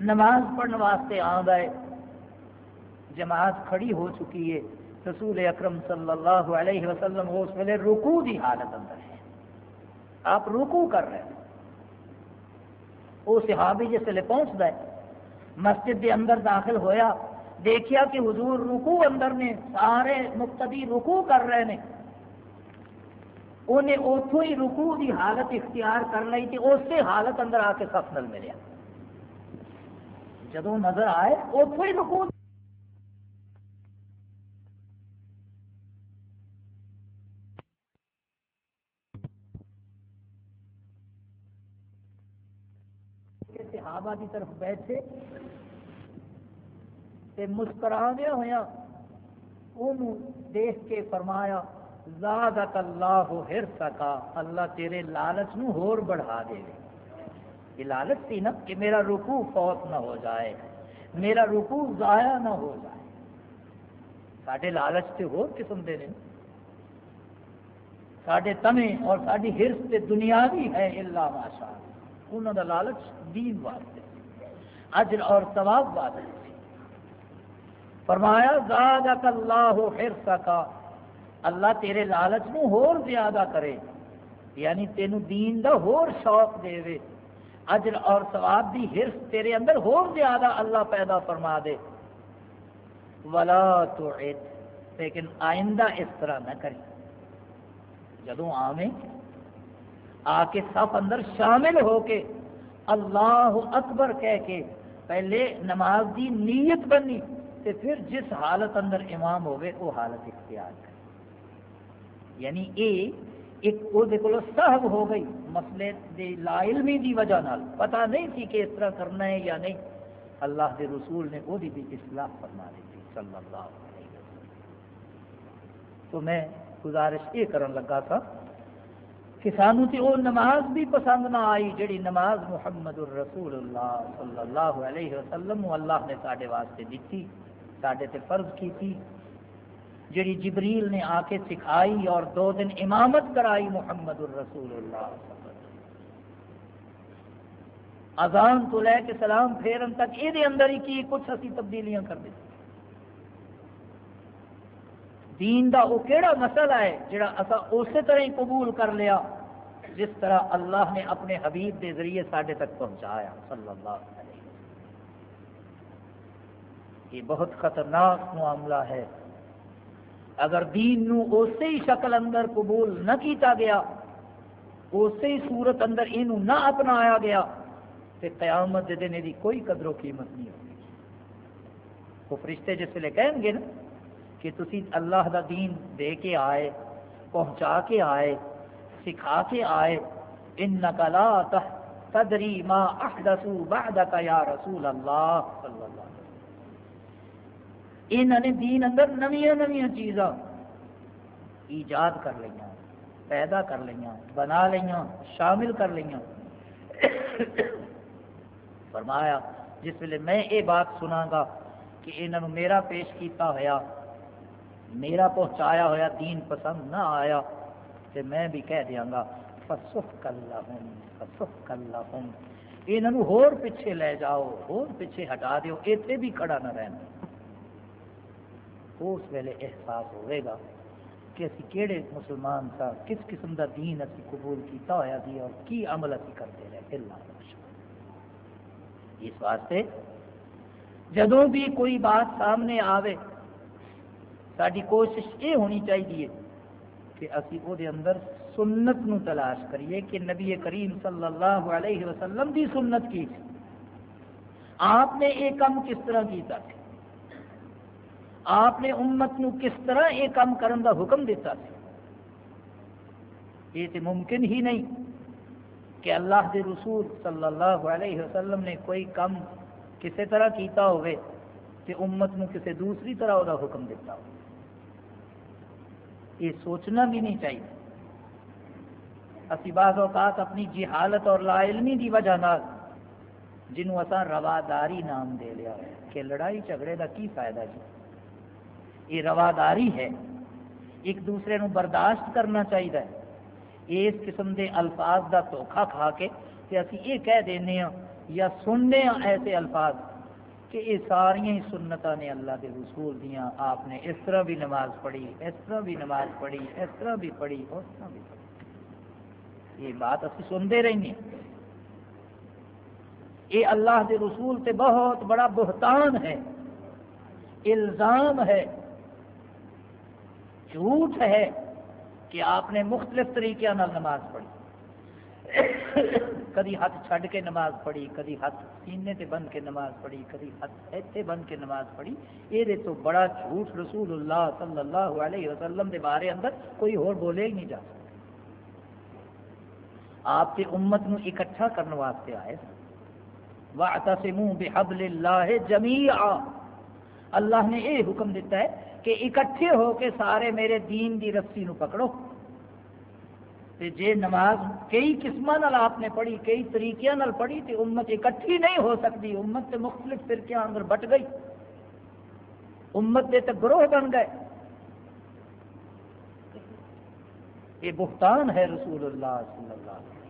نماز پڑھنے واسطے آد ہے جماعت کھڑی ہو چکی ہے۔ رسول اکرم صلی اللہ علیہ وسلم اس ویلے رکو کی حالت اندر ہے آپ رکو کر رہے ہیں۔ وہ صحابی جس ویلے پہنچتا ہے مسجد کے اندر داخل ہویا، دیکھیا کہ حضور رکو اندر نے، سارے مقتدی رکو کر رہے ہیں انہیں اتوں ہی رکو کی حالت اختیار کر لی تھی اسی حالت اندر آ کے سف نل ملیا۔ جدو نظر آئے اتوں ہی رکو صحابہ کی طرف بیٹھے مسکرا دیا ہوا دیکھ کے فرمایا زادت اللہ ہر سکا اللہ تیرے لالچ نو ہور بڑھا دے یہ لالچ تھی نا کہ میرا رکو فوت نہ ہو جائے، میرا رکو ضائع نہ ہو جائے۔ سارے لالچ سے ہو قسم دے ہیں سارے تمے اور ساری ہرس سے دنیا بھی ہے اللہ ماشاء انہوں کا لالچ دین واسطے۔ اجر اور ثواب واسطے۔ فرمایا زادک اللہ حرسکا اللہ تیرے لالچ نو ہور زیادہ کرے یعنی تینوں دین دا ہور شوق دے وے اجر اور ثواب دی ہرس تیرے اندر ہور زیادہ اللہ پیدا فرما دے۔ ولا تعد، لیکن آئندہ اس طرح نہ کری جدو آویں آ کے صف اندر شامل ہو کے اللہ اکبر کہہ کے پہلے نماز دی نیت بنی، تے پھر جس حالت اندر امام ہوئے وہ حالت اختیار۔ کرے یعنی اے، ایک وہ صاحب ہو گئی۔ مسئلے دی لا علمی دی وجہ نال۔ پتہ نہیں تھی کہ اس طرح کرنا ہے یا نہیں۔ اللہ دے رسول نے وہ بھی اصلاح فرما دیتی صلی اللہ علیہ وسلم۔ تو میں گزارش یہ کرن لگا تھا کہ سانو تے وہ نماز بھی پسند نہ آئی جڑی نماز محمد الرسول اللہ صلی اللہ علیہ وسلم اللہ نے سارے واسطے دیتی سارے تے فرض کی تھی جڑی جبریل نے آ کے سکھائی اور دو دن امامت کرائی محمد الرسول اللہ اذان تو لے کے سلام پھیرن تک یہ اندر ہی کی کچھ اسی تبدیلیاں کر دیتی دین دا وہ کیڑا مسئلہ ہے جڑا اسا اسی طرح ہی قبول کر لیا جس طرح اللہ نے اپنے حبیب کے ذریعے سڈے تک پہنچایا صلی اللہ علیہ وسلم۔ یہ بہت خطرناک معاملہ ہے۔ اگر دین نو اسی شکل اندر قبول نہ کیتا گیا اسی صورت اندر یہ نہ اپنایا گیا تو قیامت دن یہ کوئی قدر و قیمت نہیں ہوگی۔ وہ فرشتے جس ویلے کہیں گے نا کہ تسی اللہ دا دین دے کے آئے، پہنچا کے آئے، سکھا کے آئے، انکا لا تدری ما احدثو بعدک یا رسول اللہ صلی اللہ علیہ وسلم انہوں نے دین اندر نویاں نویاں چیزاں ایجاد کر لیا پیدا کر لیا بنا لیا شامل کر لیا فرمایا، جس ویلے میں یہ بات سنا گا کہ انہوں میرا پیش کیتا ہوا میرا پہنچایا ہوا دین پسند نہ آیا تو میں بھی کہہ دیا گا فسخ کر لہم فسخ کر لہم یہ ہور پیچھے لے جاؤ، ہور پیچھے ہٹا دیو اتنے بھی کھڑا نہ رہنا۔ اس ویلے احساس ہوئے گا کہ اسی کیڑے مسلمان تھا کس قسم دا دین اسی قبول کیتا ہوا دی اور کی عمل اسی کرتے رہے اللہ اس واسطے جدوں بھی کوئی بات سامنے آوے ساری کوشش یہ ہونی چاہیے کہ اسی وہ اندر سنت نو تلاش کریے کہ نبی کریم صلی اللہ علیہ وسلم دی سنت کی۔ تھی آپ نے یہ کام کس طرح کیتا؟ تھا آپ نے امت نو کس طرح یہ کام کرن دا حکم دیتا تھا؟ یہ تو ممکن ہی نہیں کہ اللہ دے رسول صلی اللہ علیہ وسلم نے کوئی کام کسی طرح کیتا ہوئے کہ امت نو کسی دوسری طرح وہ حکم دیتا ہو یہ سوچنا بھی نہیں چاہیے۔ اسی بعض اوقات اپنی جہالت اور لا علمی کی وجہ جنہوں اصا رواداری نام دے لیا کہ لڑائی جھگڑے کا کی فائدہ جی؟ یہ رواداری ہے۔ ایک دوسرے نو برداشت کرنا چاہیے اس قسم کے الفاظ کا دھوکھا کھا کے کہ اسی یہ کہہ دینے ہاں یا سننے ہاں ایسے الفاظ کہ یہ ساری ہی سنت نے اللہ کے رسول دیا آپ نے اس طرح بھی نماز پڑھی، اس طرح بھی نماز پڑھی، اس طرح بھی پڑھی، اس طرح بھی پڑھی۔ یہ بات اسی سنتے رہنے ہاں۔ یہ اللہ کے رسول سے بہت بڑا بہتان ہے، الزام ہے۔ جھوٹ ہے کہ آپ نے مختلف طریقے نماز پڑھی۔ کدی ہاتھ چھڈ کے نماز پڑھی، کدی ہاتھ سینے تے بند کے نماز پڑھی، کدی ہاتھ ایتھے بند کے نماز پڑھی۔ یہ تو بڑا جھوٹ رسول اللہ صلی اللہ علیہ وسلم دے بارے اندر کوئی اور بولے ہی نہیں جا سکتا۔ آپ کے امت نو اکٹھا کرنے واسطے آئے۔ وَاعْتَصِمُوا بِحَبْلِ اللَّهِ جَمِيعًا۔ اللہ نے یہ حکم دیتا ہے کہ اکٹھے ہو کے سارے میرے دین دی رسی نو پکڑو۔ تے جے نماز کئی قسم آپ نے پڑھی، کئی طریقے پڑھی، تے امت اکٹھی نہیں ہو سکتی۔ امت تے مختلف فرقے اندر بٹ گئی۔ امت دے تے گروہ بن گئے۔ یہ بہتان ہے رسول اللہ صلی اللہ علیہ وسلم۔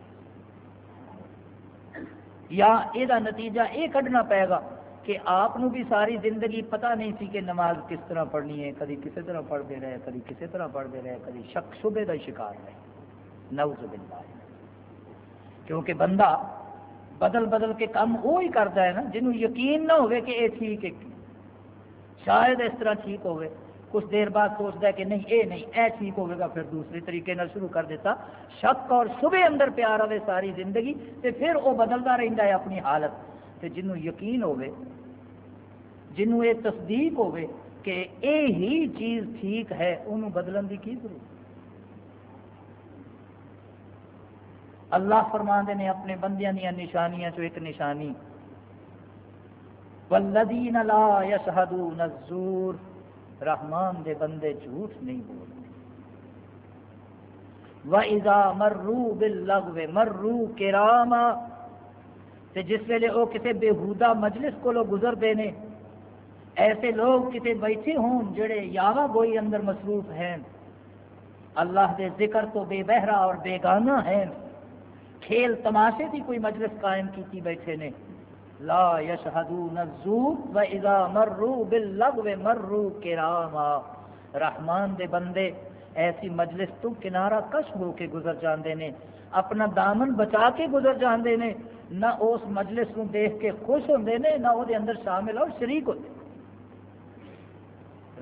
یا یہ نتیجہ یہ کھڈنا پائے گا۔ کہ آپ بھی ساری زندگی پتہ نہیں سی کہ نماز کس طرح پڑھنی ہے کدی کسی طرح پڑھتے رہے کدی کسی طرح پڑھتے رہے کدی شک شبے کا شکار رہے۔ نوز باللہ۔ کیونکہ بندہ بدل بدل کے کام وہی کرتا ہے نا، جنہوں یقین نہ ہوئے کہ یہ ٹھیک ہے۔ شاید اس طرح ٹھیک ہوئے۔ کچھ دیر بعد سوچتا ہے کہ نہیں، اے نہیں، اے ٹھیک ہوگا پھر دوسری طریقے نہ شروع کر دیتا۔ شک اور صبح اندر پیار آئے ساری زندگی، تے پھر وہ بدلتا رہتا ہے اپنی حالت۔ تے جنوں یقین ہوئے جنوں یہ تصدیق ہوئے کہ اے ہی چیز ٹھیک ہے، انہوں بدلن دی کی ضرورت؟ اللہ فرما نے اپنے بندیاں دیا نشانیاں چو ایک نشانی، والذین لا یشہدون الزور، رحمان دے بندے جھوٹ نہیں بولتے۔ وَإِذَا مَرُّوا بِاللَّغْوِ، مَرُّوا كِرَامًا تے جس ویلے وہ کسی بےحودہ مجلس کو لو گزر دینے ایسے لوگ کسی بیٹھے ہوں جڑے یاوا گوئی اندر مصروف ہیں۔ اللہ دے ذکر تو بے بہرا اور بے گانا ہیں۔ کھیل تماشے کی کوئی مجلس قائم کی بیٹھے نے۔ لا یشہدون الزور و اذا مروا باللغو مروا کراما۔ رحمان دے بندے، ایسی مجلس تو کنارہ کش ہو کے گزر جاندے نے۔ اپنا دامن بچا کے گزر جاندے نے۔ نہ اس مجلس کو دیکھ کے خوش ہوندے نے، نہ وہ دے اندر شامل اور شریک ہوتے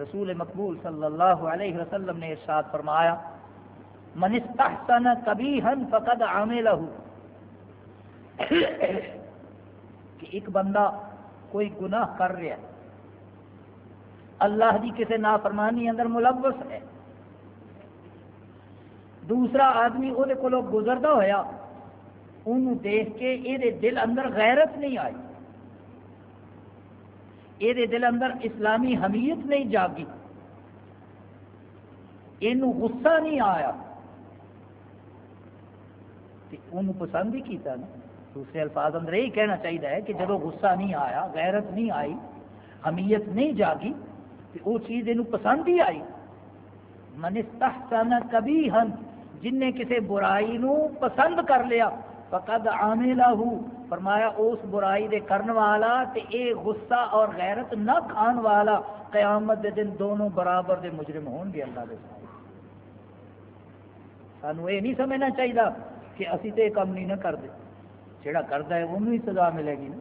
رسول مقبول صلی اللہ علیہ وسلم نے ارشاد فرمایا، من استحسن کبیہا فقد عاملہ کہ ایک بندہ کوئی گناہ کر رہا ہے، اللہ جی کی کسی نافرمانی اندر ملوث ہے، دوسرا آدمی وہ گزرتا ہوا انہوں دیکھ کے یہ دل اندر غیرت نہیں آئی۔ یہ دل اندر اسلامی حمیت نہیں جاگی۔ یہ غصہ نہیں آیا۔ انہوں پسند ہی کیتا نا۔ دوسرے الفاظ اندر یہی کہنا چاہیے ہے کہ جب غصہ نہیں آیا، غیرت نہیں آئی، حمیت نہیں جاگی تو وہ چیز یہ پسند ہی آئی۔ منستحسن کبھی ہن جن نے کسی برائی نو پسند کر لیا، فقد عاملہ فرمایا، اس برائی دے کرن والا تے اے غصہ اور غیرت نہ کھان والا قیامت دے دن دونوں برابر دے مجرم ہون گے اللہ دے سانو یہ نہیں سمجھنا چاہیے کہ اسی تے کام نہیں نہ کر دے جڑا کرتا ہے انہوں ہی سزا ملے گی نا۔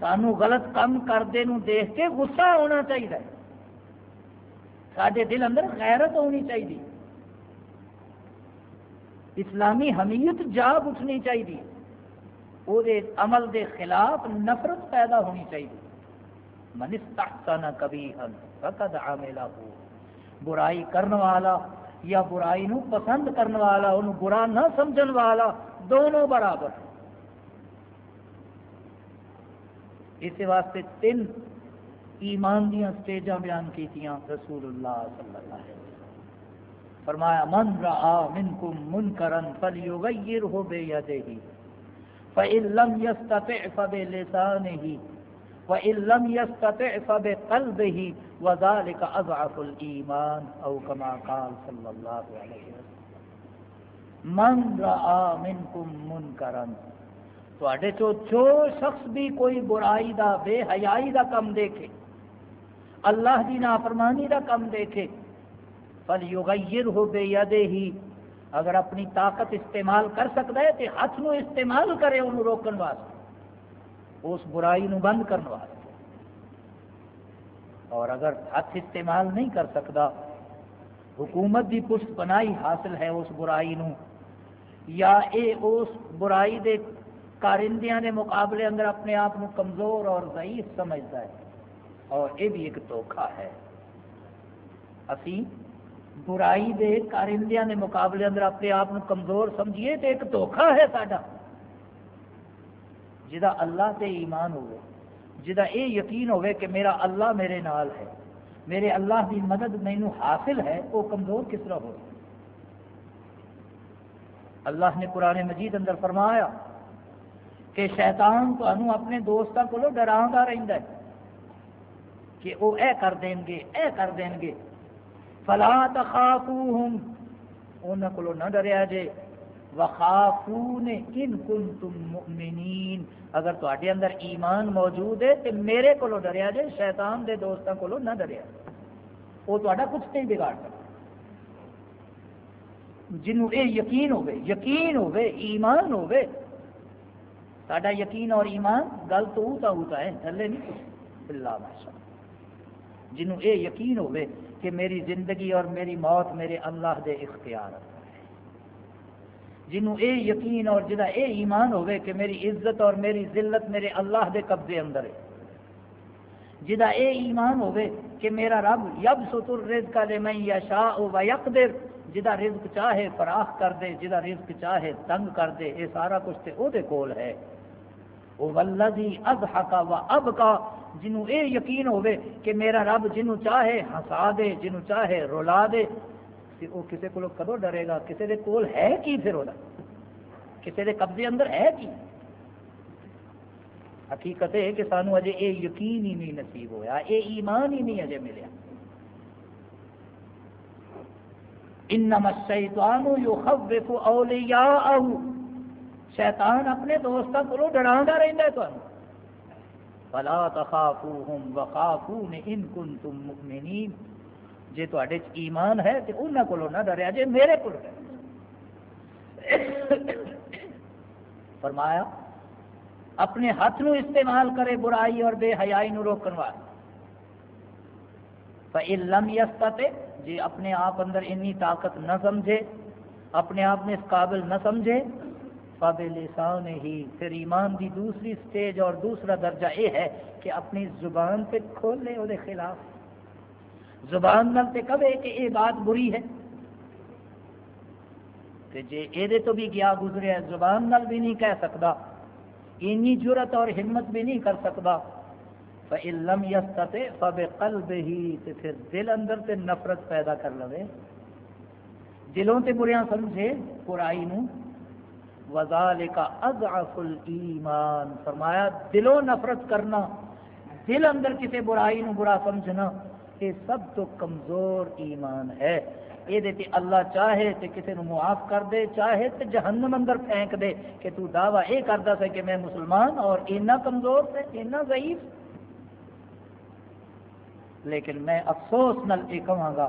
سانو غلط کام کرتے دیکھ کے غصہ ہونا چاہیے سارے دل اندر غیرت ہونی چاہیے اسلامی حمیت جاگ اٹھنی چاہیے وہ عمل دے خلاف نفرت پیدا ہونی چاہیے منستا نہ کبھی ہم فقد عاملہ ہو برائی کرنے والا یا برائی نو پسند کرنے والا انہوں برا نہ سمجھن والا دونوں برابر اس واسطے تین ایمان دیا سٹیجاں بیان کی رسول اللہ صلی اللہ علیہ وسلم فرمایا من را منکم منکرن فلیغیرہ بیدہ فإن لم يستطع فبلسانه وإن لم يستطع فبقلبه وذلك أضعف الإيمان أو كما قال صلى الله عليه وسلم من را منکم منکرن تواڈے چو جو شخص بھی کوئی برائی دا بے حیائی دا کم دیکھے اللہ دی نافرمانی دا کم دیکھے فلیغیرہ بیدہ ہی اگر اپنی طاقت استعمال کر سکتا ہے تو ہاتھ نو استعمال کرے انہوں روکن واسطے۔ اس برائی نو بند کرنے واسطے۔ اور اگر ہاتھ استعمال نہیں کر سکتا، حکومت کی پشت بنائی حاصل ہے اس برائی نو۔ یا اے اس برائی دے کارندیاں دے مقابلے اندر اپنے آپ کو کمزور اور ضعیف سمجھتا ہے۔ اور یہ بھی ایک دھوکھا ہے۔ اسی برائی دے کارندیاں دے مقابلے اندر اپنے آپ کو کمزور سمجھیے تو ایک دھوکھا ہے ساڈا۔ جا اللہ تے ایمان ہوئے جا یہ یقین ہوئے کہ میرا اللہ میرے نال ہے، میرے اللہ کی مدد مینو حاصل ہے وہ کمزور کس طرح ہو اللہ نے قرآن مجید اندر فرمایا کہ شیطان تو اپنے دوستوں کو ڈرا رہتا ہے کہ وہ اے کر دیں گے، اے کر دیں گے۔ فلا تخافوہم انہوں کو نہ ڈریا جے وخافون ان کنتم مؤمنین. اگر تے اندر ایمان موجود ہے تو میرے کو ڈریا جے شیطان دے دوستوں کو نہ ڈریا وہ تا کچھ نہیں بگاڑ سکتا. جنہوں یہ یقین ہوئے یقین ہوئے، ایمان ہوئے ساڈا یقین اور ایمان گل تو اوتا اوتا ہے، تھلے نہیں کچھ. اللہ ماشاء جنہوں یہ یقین ہوئے کہ میری زندگی اور میری موت میرے اللہ دے اختیار ہے جنہوں اے یقین اور جدا اے ایمان ہوئے کہ میری عزت اور میری ذلت میرے اللہ دے قبضے اندر ہے۔ جدا اے ایمان ہوئے کہ میرا رب یب ستر رزق لے میں یشاء و یقدر جدا رزق چاہے فراخ کر دے جدا رزق چاہے تنگ کر دے یہ سارا کچھ تے او دے کول ہے۔ او والذی اضحک و ابقا جنوں اے یقین ہوئے کہ میرا رب جنوں چاہے ہسا دے جنوں چاہے رلا دے وہ کسی کو کدو ڈرے گا؟ کسی دے کول ہے کی پھر وہ کسی دے قبضے اندر ہے کی؟ حقیقت ہے کہ سانو اجے اے یقین ہی نہیں نصیب ہویا، اے ایمان ہی نہیں اجے ملیا۔ انما الشیطان یخوف اولیاءہ۔ شیطان اپنے دوستوں کو ڈراندا رہندا ہے تانوں۔ فلا تخافوهم وخافون ان کنتم مؤمنین۔ جے جی تے ایمان ہے تو انہوں کو نہ ڈریا جی میرے کو فرمایا، اپنے ہاتھ نو استعمال کرے برائی اور بے حیائی نو روکن والے لم یستے جی اپنے آپ اندر انی طاقت نہ سمجھے، اپنے آپ میں اس قابل نہ سمجھے فب لسان ہی۔ پھر ایمان دی دوسری سٹیج اور دوسرا درجہ یہ ہے کہ اپنی زبان پہ کھولے وہ خلاف۔ زبان نل تے کبے کہ یہ بات بری ہے۔ کہ جے یہ تو بھی گیا گزرے زبان نل بھی نہیں کہہ سکتا اینی جرت اور ہمت بھی نہیں کر سکتا فعلم یستے فب قلب ہی تے پھر دل اندر تے نفرت پیدا کر لو دلوں تے بریا سمجھے، برائی نو وزال کا اضعف الایمان۔ فرمایا، دلوں نفرت کرنا، دل اندر کسی برائی نو برا سمجھنا، یہ سب تو کمزور ایمان ہے۔ یہ اللہ چاہے تو کسی نے معاف کر دے، چاہے تو جہنم اندر پھینک دے، کہ تو دعویٰ یہ کرتا سا کہ میں مسلمان اور اینا کمزور سے اینا ضعیف۔ لیکن میں افسوس نل یہ کہاں گا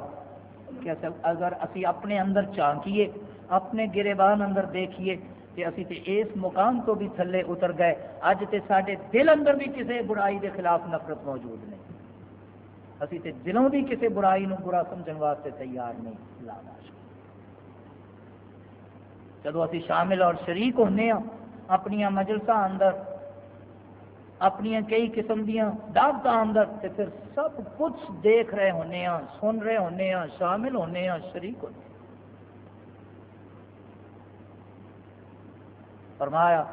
کہ اگر اسی اپنے اندر چانکیے اپنے گریبان اندر دیکھیے کہ اسی تے اس مقام تو بھی تھلے اتر گئے۔ اج تے سارے دل اندر بھی کسی برائی کے خلاف نفرت موجود نہیں۔ اسی تے دلوں بھی کسی برائی نو برا سمجھن واسطے تیار نہیں۔ لانا جب اسی شامل اور شریک ہونے ہاں اپنی مجلس اندر اپنی کئی قسم دیا دعوت اندر، تے پھر سب کچھ دیکھ رہے ہونے ہاں سن رہے ہونے ہاں شامل ہونے ہاں شریک ہونے ہاں۔ فرمایا،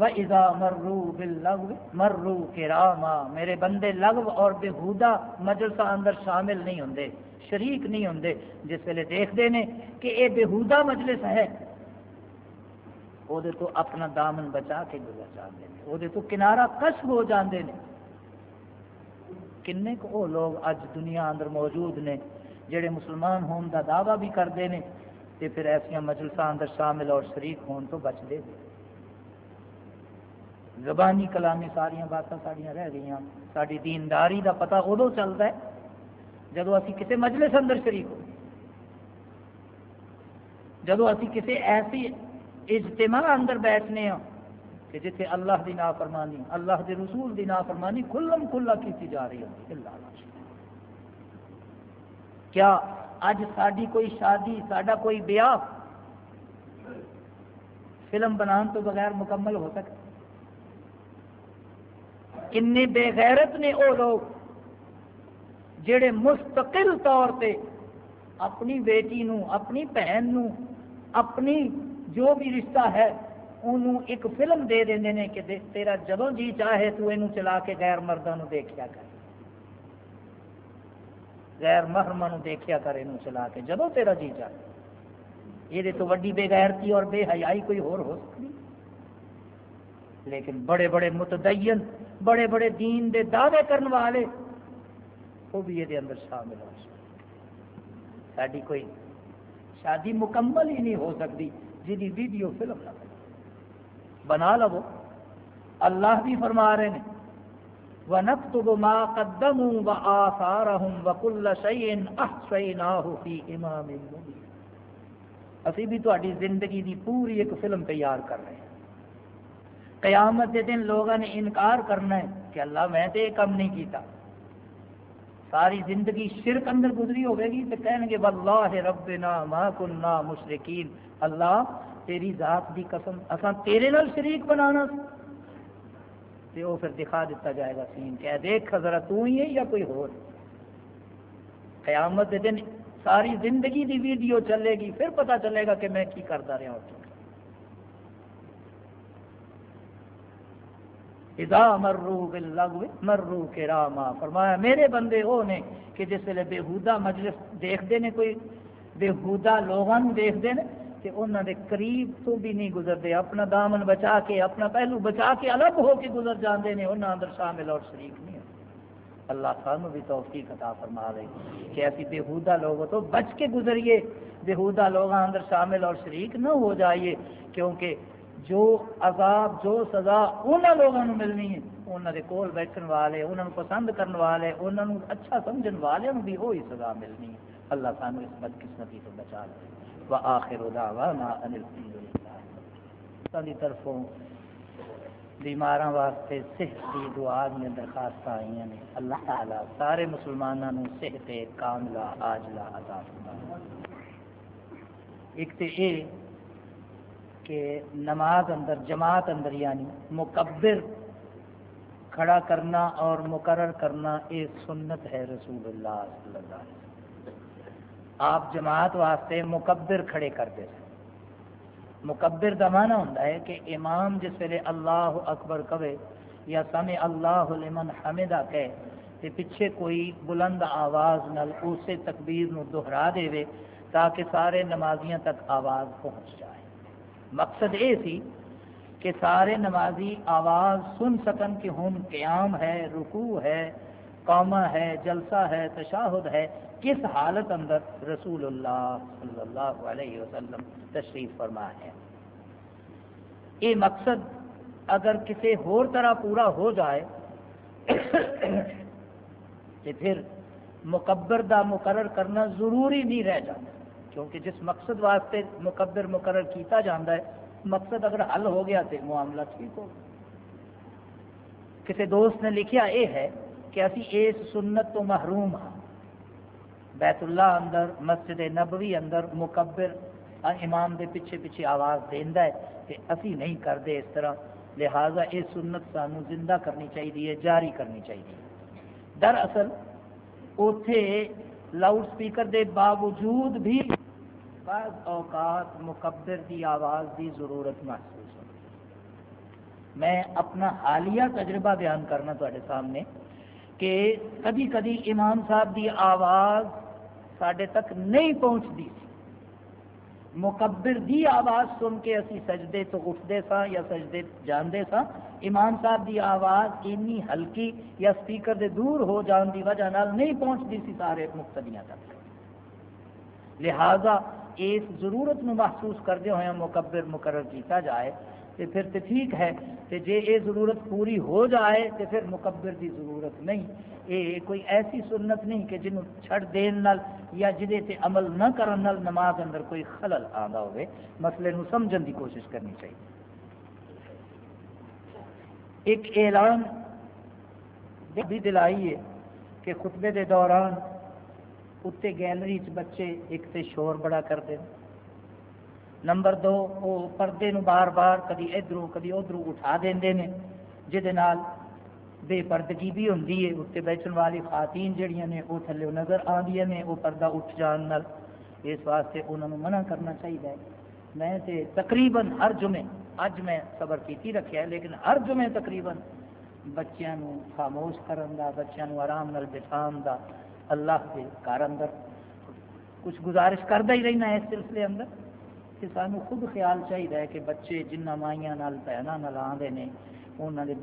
وَإِذَا مَرُّوا بِاللَّغْوِ، مَرُّوا كِرَامًا، میرے بندے لغو اور بےہودہ مجلسہ اندر شامل نہیں ہوندے، شریک نہیں ہوندے، جس ویلے دیکھتے ہیں کہ یہ بےہودہ مجلس ہے وہ تو اپنا دامن بچا کے گزر جاتے ہیں وہ تو کنارہ کشف ہو جاندے ہیں۔ کنے کو وہ لوگ اج دنیا اندر موجود نے، جڑے مسلمان ہون دا دعویٰ بھی کرتے ہیں، تے پھر ایسا مجلسہ اندر شامل اور شریک ہون تو بچتے ہیں زبانی کلامی ساریا باتیں ساریا رہ گئی ساری دینداری کا پتا ادو چلتا ہے جب اسی کسی مجلس اندر شریک ہو۔ جب اسی کسی ایسی اجتماع اندر بیٹھنے ہاں کہ جتنے اللہ دی نافرمانی، اللہ دے رسول دی نافرمانی کھلم کھلا کی جا رہی ہوتی اللہ کیا اج ساری کوئی شادی سڈا کوئی بیاہ فلم بنان تو بغیر مکمل ہو سکتا؟ کنے بے غیرت نے وہ لوگ جڑے مستقل طور پہ اپنی بیٹی نو، اپنی بہن نو، اپنی جو بھی رشتہ ہے انہوں ایک فلم دے دیں نے کہ تیرا جدو جی چاہے تو یہ چلا کے غیر مردوں دیکھیا کر۔ غیر محرمہ دیکھیا کر یہ چلا کے جدو تیرا جی چاہے۔ یہ تو وڈی بے غیرتی اور بے حیائی کوئی ہو سکتی۔ لیکن بڑے بڑے متدین بڑے بڑے دین دے دعوے کرنے والے، وہ بھی یہ اندر شامل ہو ساری کوئی شادی مکمل ہی نہیں ہو سکتی جی ویڈیو فلم نہ بنا لو۔ اللہ بھی فرما رہے ہیں، وَنَكْتُبُ مَا قَدَّمُوا وَآثَارَهُمْ وَكُلَّ شَيْءٍ أَحْصَيْنَاهُ فِي إِمَامٍ مُبِينٍ۔ اسی بھی تہاڈی زندگی دی پوری ایک فلم تیار کر رہے ہیں۔ قیامت کے دن لوگوں نے انکار کرنا ہے کہ اللہ میں تو یہ کم نہیں کیتا۔ ساری زندگی شرک اندر گزری ہوئے گی تو کہیں گے، واللہ ربنا ما کننا مشرکین۔ اللہ تیری ذات دی قسم اساں تیرے نال شریک بنانا تو وہ پھر دکھا دیتا جائے گا سین کہ دیکھ ذرا تو ہی ہے یا کوئی اور؟ قیامت دن ساری زندگی دی ویڈیو چلے گی، پھر پتا چلے گا کہ میں کی کرتا رہا ہوں۔ اذا مرو باللغو مرو کراما۔ فرمایا، میرے بندے، وہ نے کہ جس ویلے بےحودہ مجلس دیکھتے ہیں، کوئی بےحودہ لوگوں دیکھتے ہیں کہ انہوں دے قریب تو بھی نہیں گزرتے۔ اپنا دامن بچا کے، اپنا پہلو بچا کے الگ ہو کے گزر جاندے ہیں انہوں اندر شامل اور شریک نہیں اللہ سانو بھی توفیق عطا فرما رہے کہ ایسی بےحودہ لوگوں تو بچ کے گزریے۔ بےحودہ لوگوں اندر شامل اور شریک نہ ہو جائیے، کیونکہ جو عذاب، جو سزا انہوں لوگوں نے ملنی ہے انہوں کے کول بیٹھن والے انہوں نے پسند کرنے والے انہوں نے اچھا سمجھن والے بھی وہی سزا ملنی ہے۔ اللہ سانو اس بدقسمتی تو بچا لے۔ وآخر دعوانا ان الحمد للہ دی طرفوں بیماراں واسطے صحت دی دعا دی درخواست آئی ہیں اللہ تعالی سارے مسلمانوں نو صحت کاملہ عاجلہ عطا فرمائے۔ ایک تے اے کہ نماز اندر، جماعت اندر یعنی مکبر کھڑا کرنا اور مقرر کرنا ایک سنت ہے رسول اللہ صلی اللہ علیہ وسلم۔ آپ جماعت واسطے مکبر کھڑے کرتے ہیں۔ مکبر کا معنی ہوتا ہے کہ امام جس ویلے اللہ اکبر کہے یا سمے اللہ لمن حمدہ کہے، تے پیچھے کوئی بلند آواز نال اسے تکبیر نو دہرا دے تاکہ سارے نمازیاں تک آواز پہنچ جائے۔ مقصد یہ سی کہ سارے نمازی آواز سن سکن کہ ہوں قیام ہے، رکوع ہے قومہ ہے، جلسہ ہے، تشاہد ہے، کس حالت اندر رسول اللہ صلی اللہ علیہ وسلم تشریف فرما ہے یہ مقصد اگر کسی ہور طرح پورا ہو جائے تو پھر مقبر دا مقرر کرنا ضروری نہیں رہ جاتا۔ کیونکہ جس مقصد واسطے مقبر مقرر کیتا جاتا ہے، مقصد اگر حل ہو گیا تو معاملہ ٹھیک ہو کسی دوست نے لکھیا یہ ہے کہ اسی اس سنت تو محروم ہاں۔ بیت اللہ اندر، مسجد نبوی اندر مکبر امام دے پیچھے پیچھے آواز دینا ہے کہ اسی نہیں کرتے اس طرح۔ لہذا یہ سنت سانو زندہ کرنی چاہیے جاری کرنی چاہیے دراصل اتے لاؤڈ سپیکر دے باوجود بھی بعض اوقات مقبر دی آواز دی ضرورت محسوس ہو میں اپنا حالیہ تجربہ بیان کرنا تے سامنے کہ کبھی کبھی امام صاحب دی آواز سڈے تک نہیں پہنچتی مقبر دی آواز سن کے اسی سجدے تو اٹھتے سا یا سجدے جانتے سا امام صاحب دی آواز اینی ہلکی یا سپیکر دے دور ہو جان دی وجہ نال نہیں پہنچتی سی سارے مقتدیاں تک۔ لہذا اس ضرورت نو محسوس کردے ہوئے مقبر مقرر کیتا جائے تو پھر تو ٹھیک ہے کہ جے یہ ضرورت پوری ہو جائے تو پھر مقبر دی ضرورت نہیں۔ یہ کوئی ایسی سنت نہیں کہ جنہوں چھڑ دین نال یا جدے تے عمل نہ کرن نال نماز اندر کوئی خلل آندا ہوئے، مسئلے نو سمجھن دی کوشش کرنی چاہیے۔ ایک اعلان بھی دلائی ہے کہ خطبے دے دوران اتنے گیلری چ بچے ایک تے شور بڑا کرتے ہیں نمبر دو وہ پردے نو بار بار کدی ادھروں کدی ادھروں اٹھا دیں جہد بے پردگی بھی ہوں اتنے بیٹھنے والی خواتین جہیا نے وہ تھلے نظر آدی نے وہ پردہ اٹھ جان نال اس واسطے انہوں نے منع کرنا چاہیے میں تے تقریباً ہر جمعے اج میں صبر کی رکھا ہے لیکن ہر جمعے تقریباً بچیاں نو خاموش کرن دا بچیاں نو آرام نال بٹھان دا اللہ کے گھر اندر کچھ گزارش کرتا ہی رہنا اس سلسلے اندر کہ سانو خود خیال چاہیے کہ بچے جنہ مائیاں نال نال آدھے انہوں نے